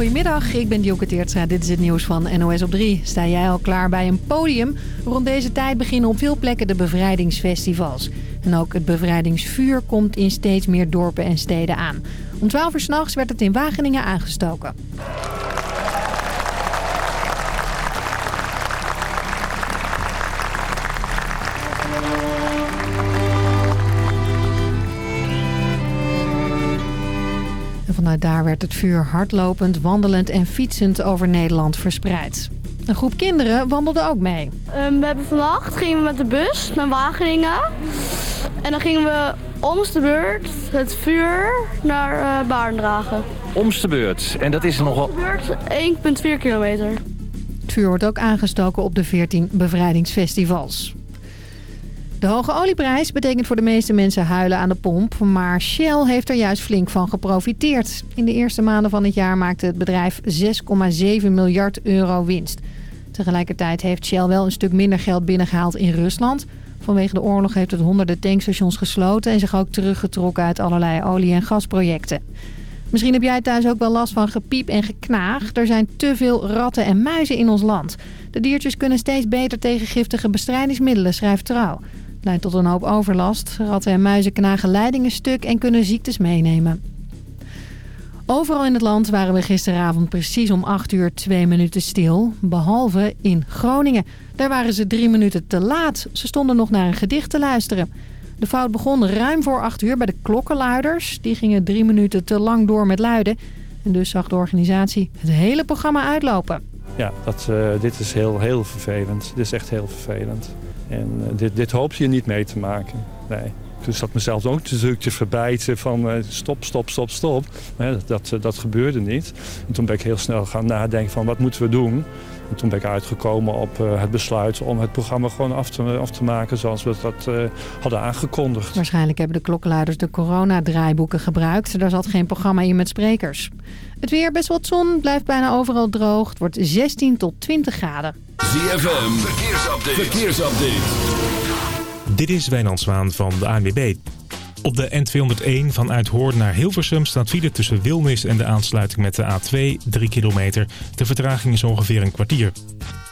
Goedemiddag, ik ben Dioke Teertstra. Dit is het nieuws van NOS op 3. Sta jij al klaar bij een podium? Rond deze tijd beginnen op veel plekken de bevrijdingsfestivals. En ook het bevrijdingsvuur komt in steeds meer dorpen en steden aan. Om 12 uur s'nachts werd het in Wageningen aangestoken. Vanuit daar werd het vuur hardlopend, wandelend en fietsend over Nederland verspreid. Een groep kinderen wandelde ook mee. Um, we hebben vannacht gingen we met de bus naar Wageningen. En dan gingen we omst de beurt het vuur naar uh, Baarn dragen. Omst de beurt. En dat is nogal... beurt 1,4 kilometer. Het vuur wordt ook aangestoken op de 14 bevrijdingsfestivals. De hoge olieprijs betekent voor de meeste mensen huilen aan de pomp. Maar Shell heeft er juist flink van geprofiteerd. In de eerste maanden van het jaar maakte het bedrijf 6,7 miljard euro winst. Tegelijkertijd heeft Shell wel een stuk minder geld binnengehaald in Rusland. Vanwege de oorlog heeft het honderden tankstations gesloten... en zich ook teruggetrokken uit allerlei olie- en gasprojecten. Misschien heb jij thuis ook wel last van gepiep en geknaag. Er zijn te veel ratten en muizen in ons land. De diertjes kunnen steeds beter tegen giftige bestrijdingsmiddelen, schrijft Trouw leidt tot een hoop overlast. Ratten en muizen knagen leidingen stuk en kunnen ziektes meenemen. Overal in het land waren we gisteravond precies om 8 uur 2 minuten stil. Behalve in Groningen. Daar waren ze drie minuten te laat. Ze stonden nog naar een gedicht te luisteren. De fout begon ruim voor 8 uur bij de klokkenluiders. Die gingen drie minuten te lang door met luiden. En dus zag de organisatie het hele programma uitlopen. Ja, dat, uh, dit is heel, heel vervelend. Dit is echt heel vervelend. En uh, dit, dit hoop je niet mee te maken. Nee. Zat mezelf ook een te verbijten van uh, stop, stop, stop, stop. dat, dat, dat, gebeurde niet. En toen ben ik heel snel gaan nadenken van wat moeten we doen. En toen ben ik uitgekomen op het besluit om het programma gewoon af te, af te maken zoals we dat hadden aangekondigd. Waarschijnlijk hebben de klokkenluiders de coronadraaiboeken gebruikt. Daar zat geen programma in met sprekers. Het weer best wat zon, blijft bijna overal droog. Het wordt 16 tot 20 graden. ZFM, verkeersupdate. verkeersupdate. Dit is Wijnand Zwaan van de ANWB. Op de N201 van Uithoorn naar Hilversum staat file tussen Wilnis en de aansluiting met de A2 3 kilometer. De vertraging is ongeveer een kwartier.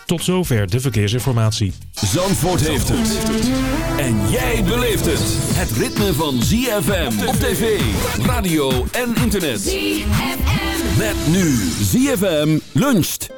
Tot zover de verkeersinformatie. Zandvoort heeft het. En jij beleeft het. Het ritme van ZFM op tv, radio en internet. ZFM. Met nu ZFM luncht.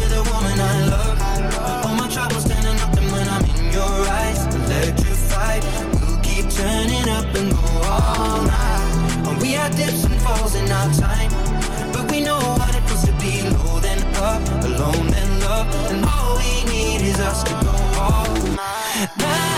dips and falls in our time, but we know what it feels to be low then up, alone then love, and all we need is us to go all night.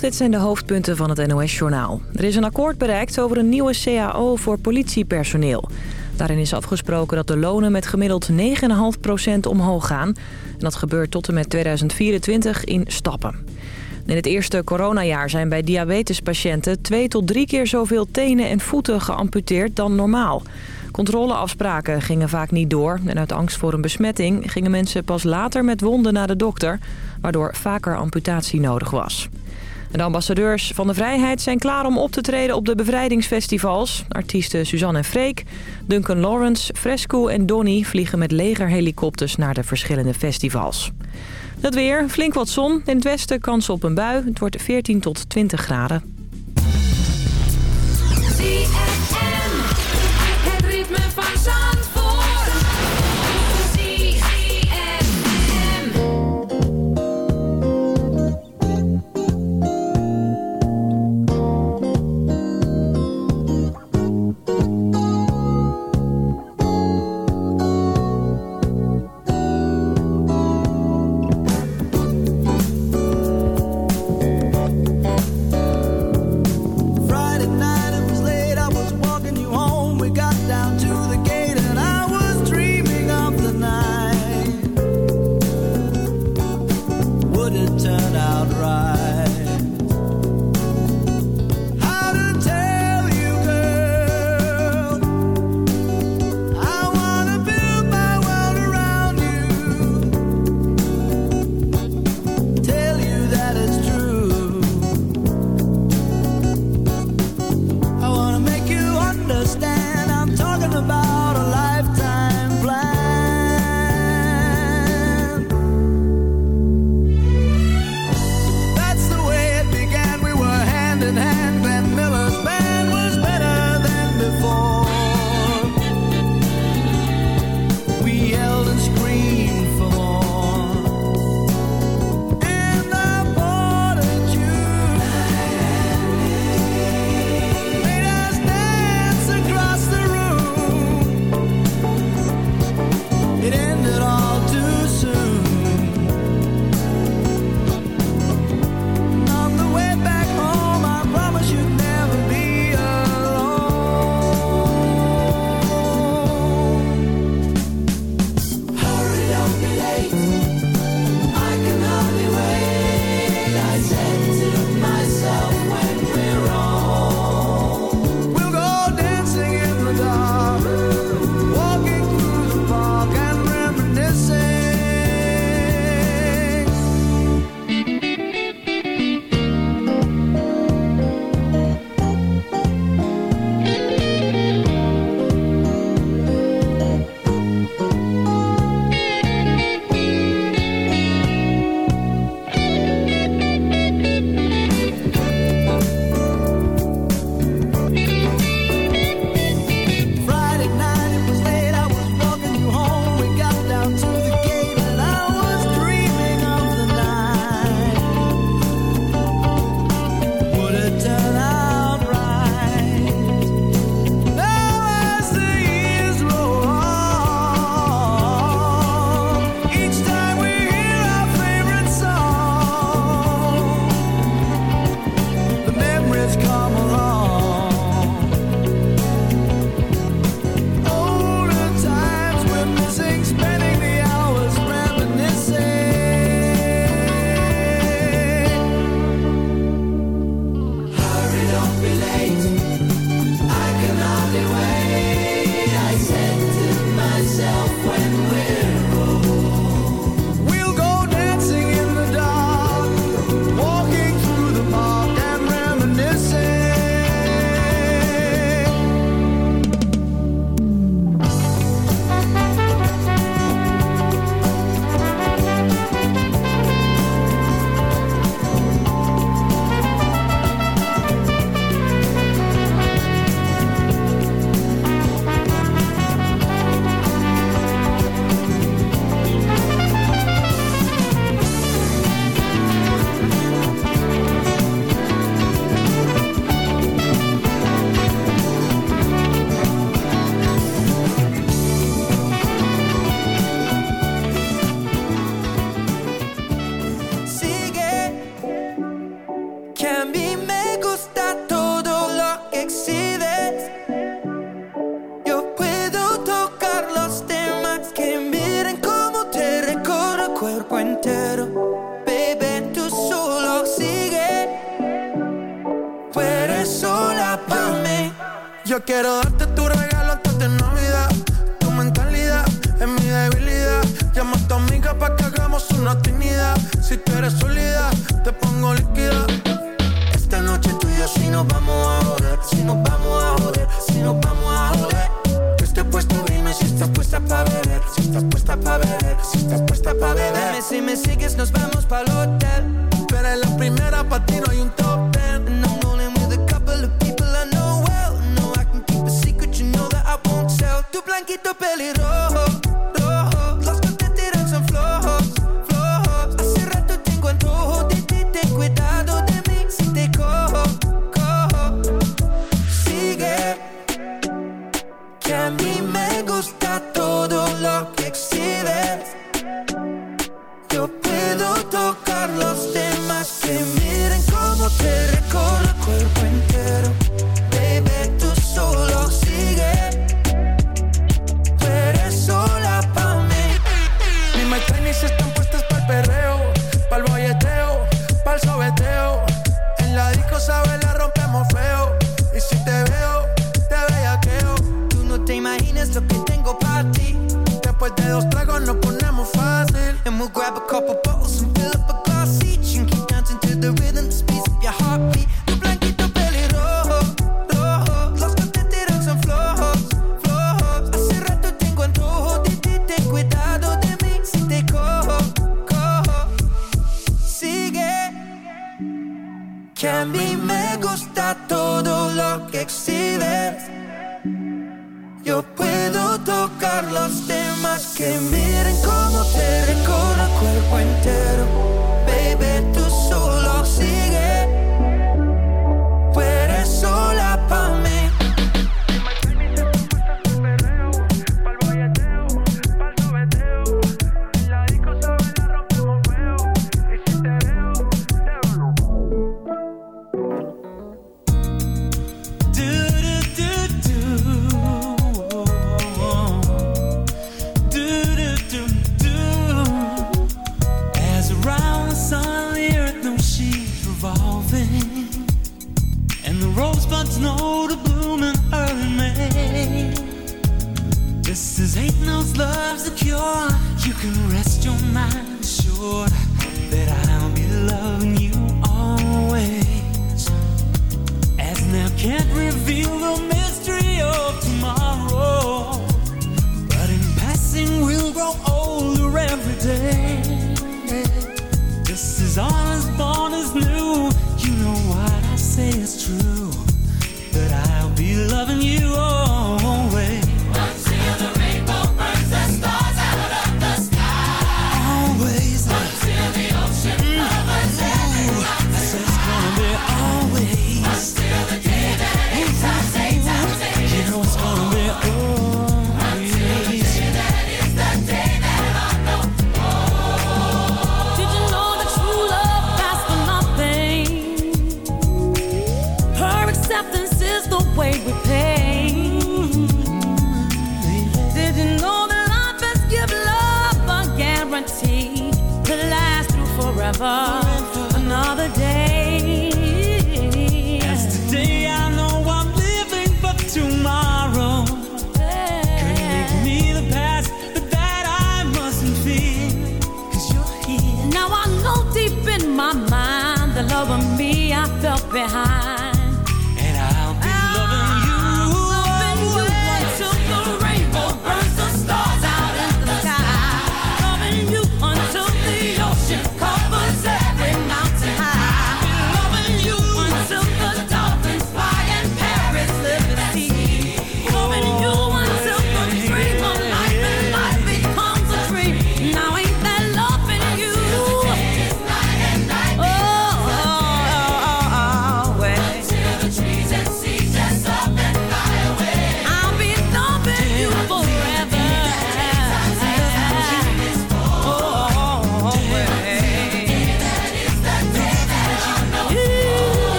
Dit zijn de hoofdpunten van het NOS-journaal. Er is een akkoord bereikt over een nieuwe CAO voor politiepersoneel. Daarin is afgesproken dat de lonen met gemiddeld 9,5% omhoog gaan. En dat gebeurt tot en met 2024 in stappen. In het eerste coronajaar zijn bij diabetespatiënten twee tot drie keer zoveel tenen en voeten geamputeerd dan normaal. Controleafspraken gingen vaak niet door en uit angst voor een besmetting gingen mensen pas later met wonden naar de dokter, waardoor vaker amputatie nodig was. De ambassadeurs van de vrijheid zijn klaar om op te treden op de bevrijdingsfestivals. Artiesten Suzanne en Freek, Duncan Lawrence, Fresco en Donny vliegen met legerhelikopters naar de verschillende festivals. Het weer, flink wat zon. In het westen kans op een bui. Het wordt 14 tot 20 graden. Después de dos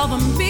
over me.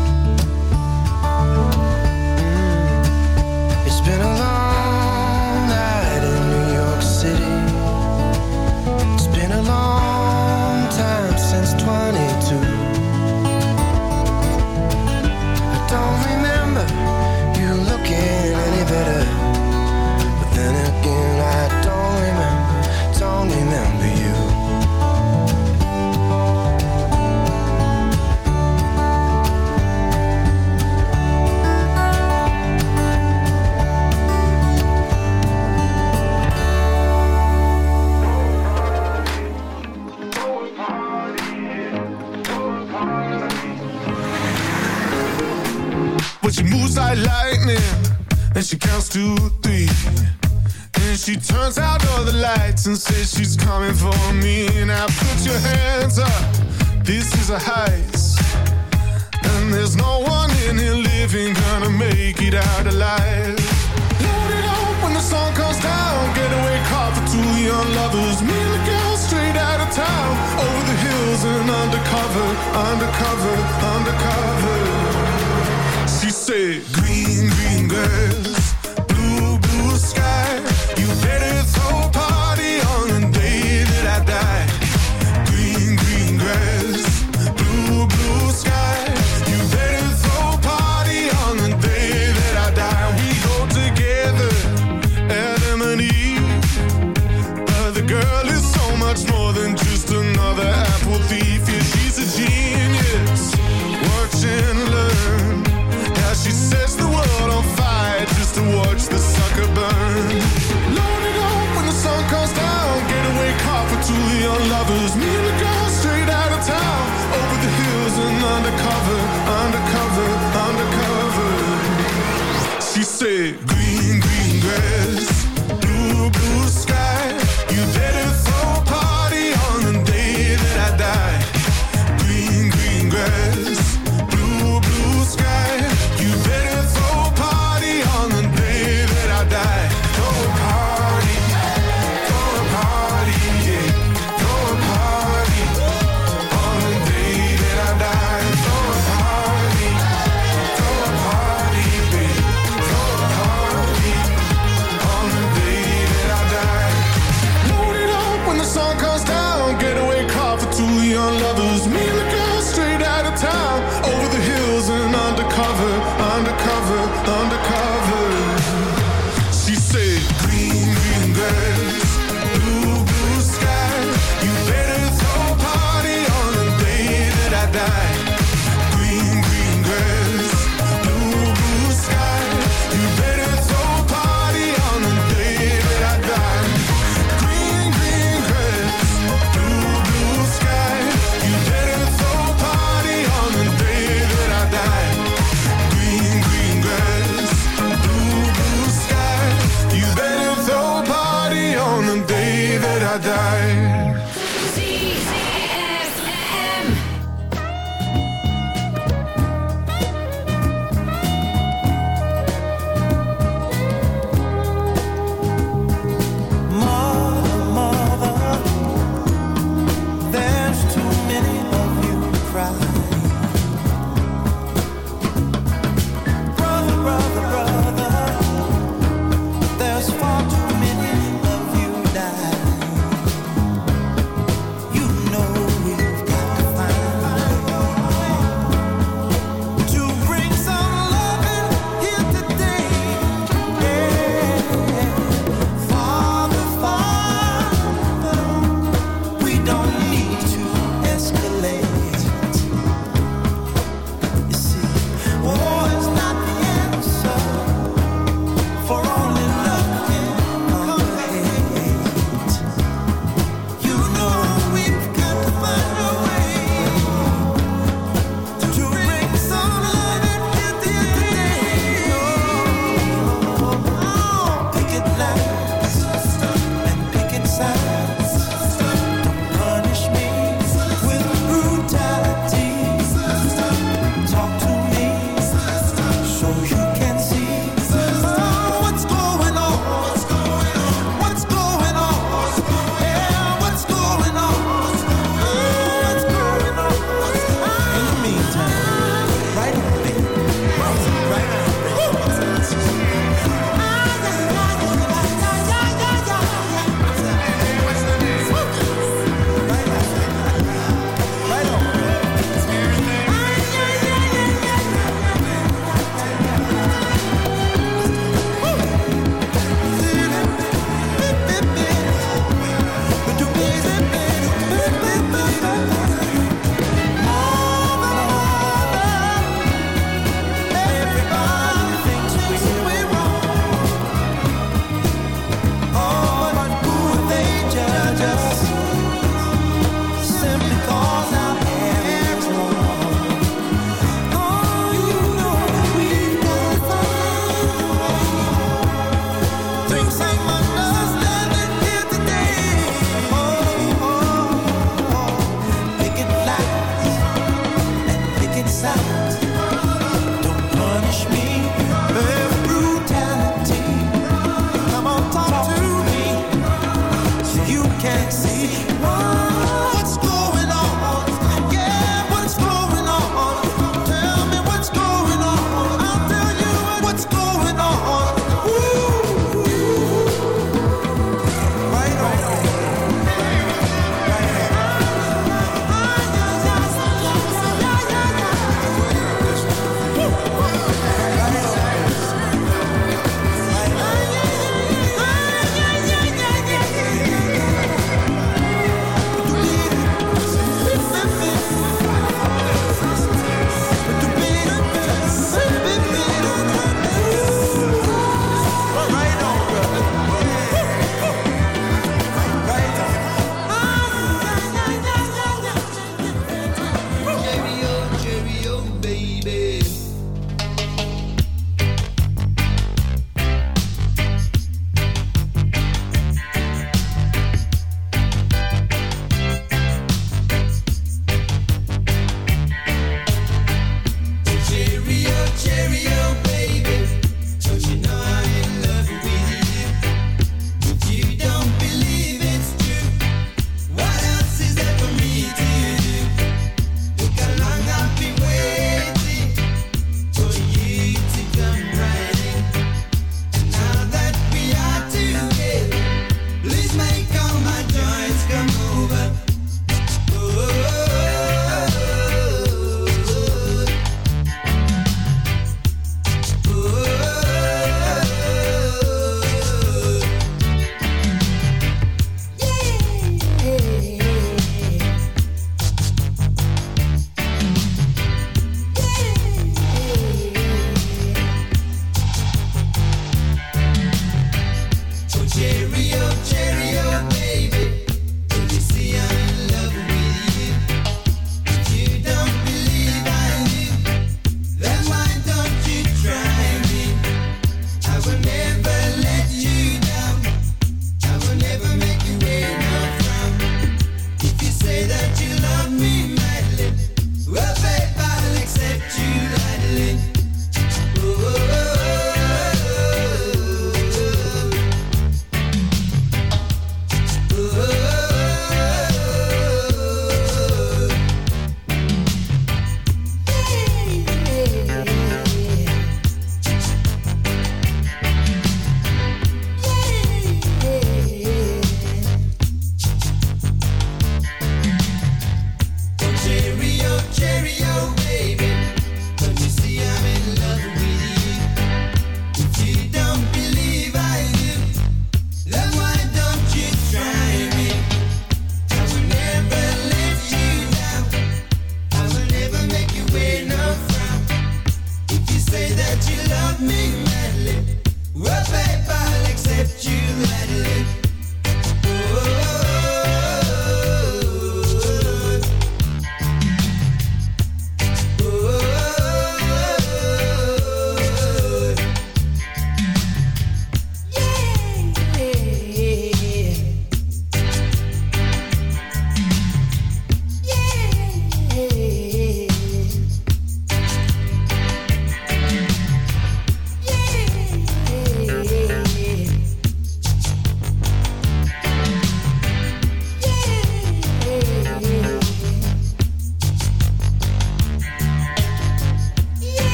She counts to three. And she turns out all the lights and says she's coming for me. Now put your hands up, this is a heist. And there's no one in here living gonna make it out alive. Load it up when the sun comes down. Getaway car for two young lovers. Me and the girl straight out of town. Over the hills and undercover, undercover, undercover. She said, Green, green grass, was nearly